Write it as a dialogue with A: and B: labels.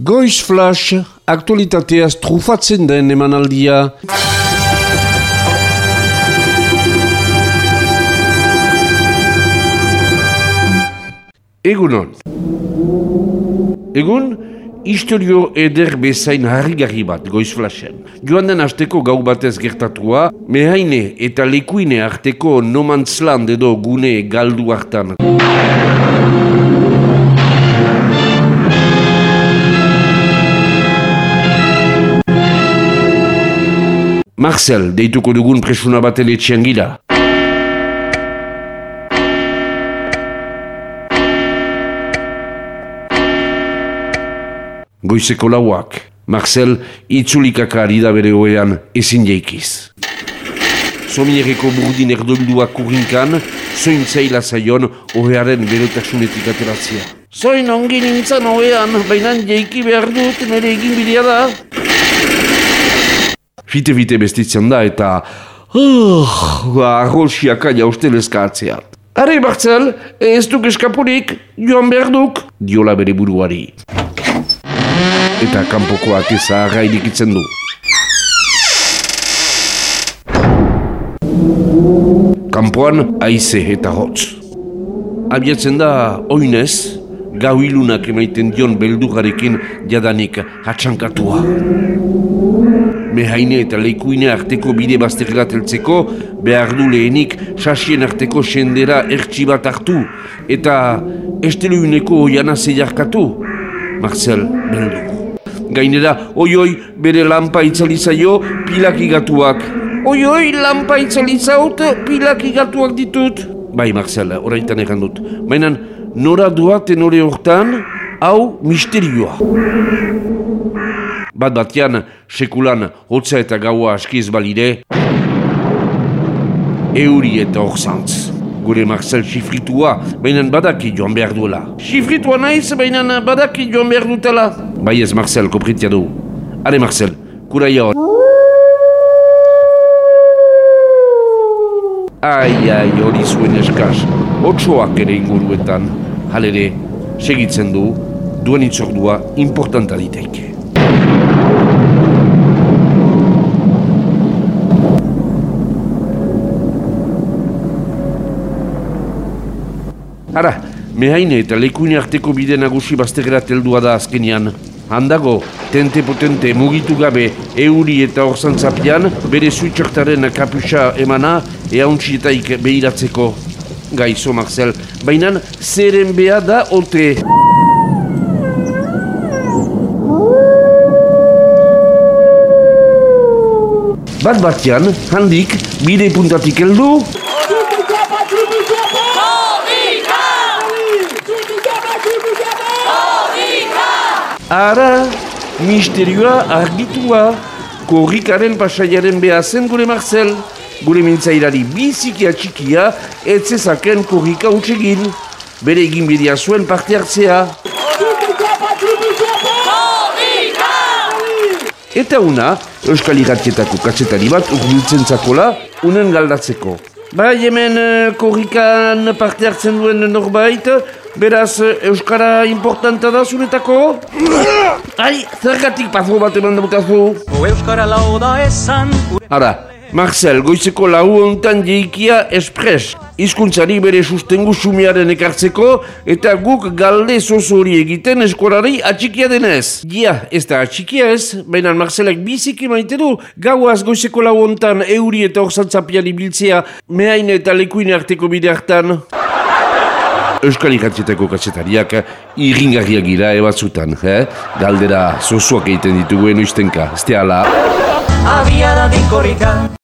A: Goiz Flash, aktualitateaz trufatzen den emanaldia. Egunon. Egun, historio eder bezain harrigarri bat Goiz Flashen. Joan den asteko gau batez gertatua, mehaine eta lekuine arteko nomantzland edo gune galdu hartan. Marcel, deituko dugun presuna baten etxean gira. Goizeko lauak, Marcel itzulikaka ari da bere hoean ezin jeikiz. Somiereko burdin erdolduak kurrinkan, zoin zaila zaion ohearen berotasunetik ateratzea. Zoin ongi nintzen hoean, baina jeiki behar dut nire egin bidea da. Fite-fite bestitzen da eta... Uh, Arrolxiaka jausten eskatzea. Are, Marcel, ez duk eskapurik, joan behar duk, diola bere buruari. Eta kanpokoak ezaharra irikitzen du. Kampoan aize eta hotz. Abiatzen da oinez, gau ilunak emaiten dion beldugarekin jadanik hatxankatua. Mehaine eta leikuine arteko bide bazterrat heltzeko, behar du lehenik sasien arteko sendera ertsi bat hartu, eta esteluineko oiana zeiarkatu. Marcel, beldu. Gainera, oi-oi, bere lampa itzalizaio pilak igatuak. Oi-oi, lampa itzalizaut pilak igatuak ditut. Bai, Marcel, oraitan egan dut. Baina, nora duaten ore hortan, hau misterioa. Bat batean, sekulan, hotza eta gaua askiz balire, euri eta horzantz. Gure Marcel xifritua, baina badaki joan behar duela. Xifritua naiz, baina badaki joan behar dutela. Bai ez Marcel, kopritia du. Hale Marcel, kuraia hor. Ai, ai, hori zuen eskaz. Otsoak ere inguruetan. Halere, segitzen du, duen itzordua importanta diteke. Ara, mehaine eta lekuine arteko bide nagusi baztegera teldua da azkenian. Handago, tente potente mugitu gabe euri eta orzantzapian, bere suitxartaren kapusa emana eauntxietaik behiratzeko. Gaizo, Marcel, baina zeren beha da ote. Bat batean, handik, bide puntatik heldu, Ara, misterioa argitua, korrikaren pasaiaren behazen gure Marcel, gure mintzairari biziki atxikia, etzezaken korrika utxegin, bere egin bidea zuen parte hartzea. Eta una, Euskal Iratietako katsetari bat urbiltzen zakola, unen galdatzeko. Bai hemen korrikan parte hartzen duen norbait, beraz Euskara importanta da zuretako? Ai, zergatik pazo bat eman dautazu?
B: Euskara lau da esan
A: Ara, Marcel, goizeko lau hontan jeikia espres. Hizkuntzari bere sustengu sumiaren ekartzeko eta guk galde zozo egiten eskolari atxikia denez. Gia, ez da atxikia ez, baina Marcelek biziki maite du gauaz goizeko lau hontan euri eta orzantzapian ibiltzea mehaine eta lekuine arteko bide hartan. Euskal Ikatzetako katzetariak irringarriak gira ebatzutan, eh? Galdera zozoak egiten dituguen uiztenka, ez ala.
B: Abiada din korrika